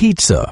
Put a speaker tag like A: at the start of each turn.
A: pizza.